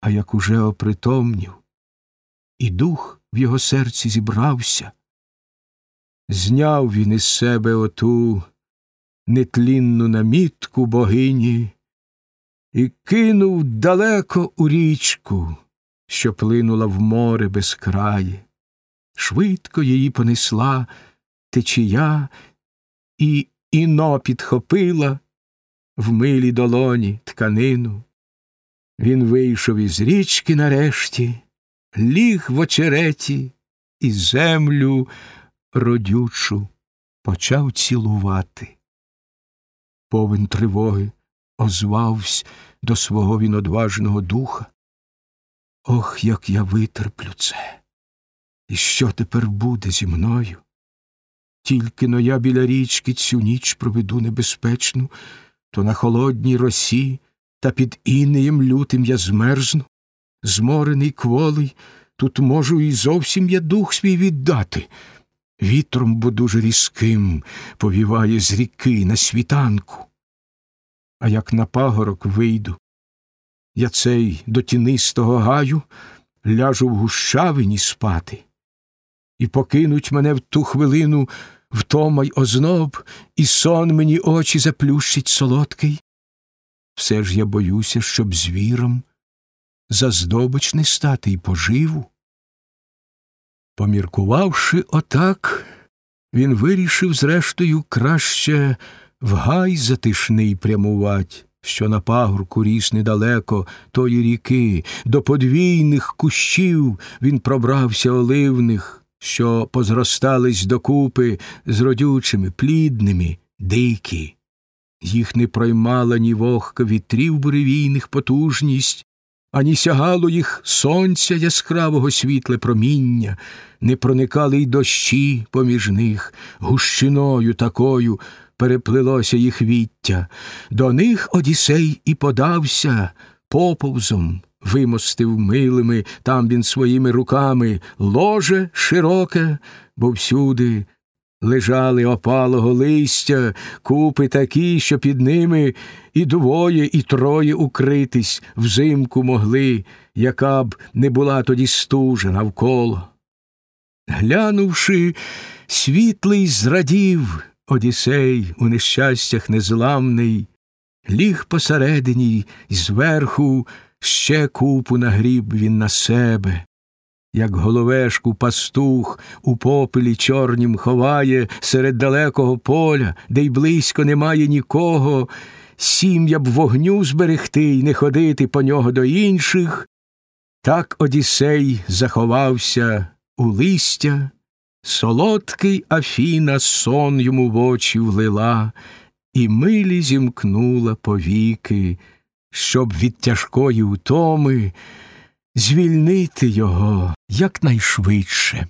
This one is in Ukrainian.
А як уже опритомнів, і дух в його серці зібрався, зняв він із себе оту нетлінну намітку богині і кинув далеко у річку, що плинула в море без краї. Швидко її понесла течія і іно підхопила в милій долоні тканину. Він вийшов із річки нарешті, ліг в очереті і землю родючу почав цілувати. Повен тривоги озвавсь до свого він одважного духа. Ох, як я витерплю це! І що тепер буде зі мною? Тільки но я біля річки цю ніч проведу небезпечну, то на холодній росі та під інеєм лютим я змерзну, зморений кволий, тут можу і зовсім я дух свій віддати. Вітром, бо дуже різким повіває з ріки на світанку. А як на пагорок вийду, я цей до тінистого гаю ляжу в гущавині спати, і покинуть мене в ту хвилину втома й озноб, і сон мені очі заплющить солодкий. Все ж я боюся, щоб звіром за здобич не стати й поживу. Поміркувавши отак, він вирішив, зрештою, краще в гай затишний прямувать, що на пагорку ріс недалеко тої ріки, до подвійних кущів він пробрався оливних, що позростались докупи з родючими, плідними, дикі. Їх не проймала ні вогка вітрів буревійних потужність, ані сягало їх сонця яскравого світле проміння, не проникали й дощі поміж них, гущиною такою переплилося їх віття. До них Одісей і подався поповзом, вимостив милими там він своїми руками ложе широке, бо всюди лежали опалого листя, купи такі, що під ними і двоє, і троє укритись взимку могли, яка б не була тоді стужа навколо. Глянувши, світлий зрадів Одісей у нещастях незламний, ліг посередині й зверху ще купу нагріб він на себе, як головешку пастух у попелі чорнім ховає серед далекого поля, де й близько немає нікого, сім'я б вогню зберегти й не ходити по нього до інших, так Одісей заховався у листя, солодкий Афіна сон йому в очі влила, і милі зімкнула повіки, щоб від тяжкої утоми звільнити його якнайшвидше.